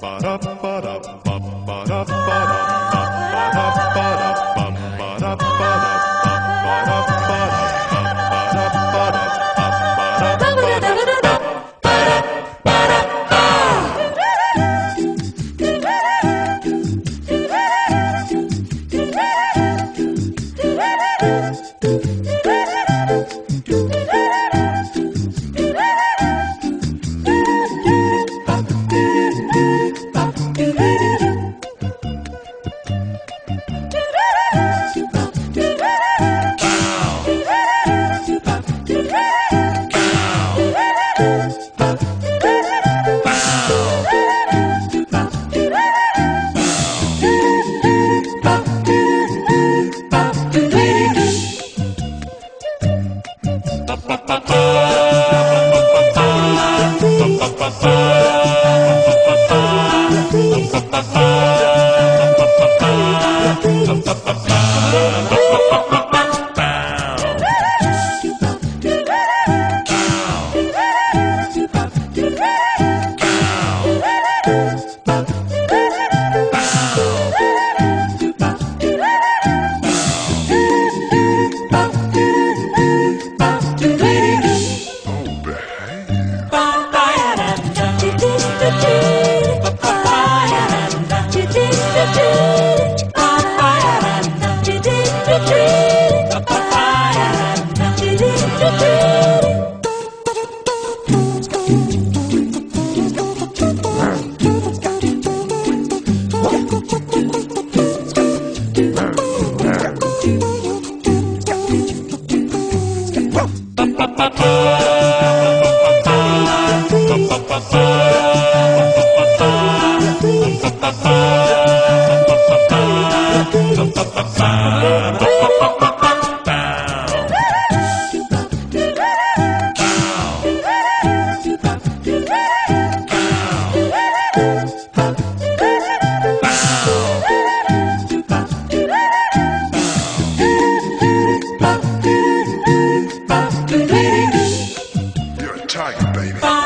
ba da da Bye. pa pa pa. tight, baby.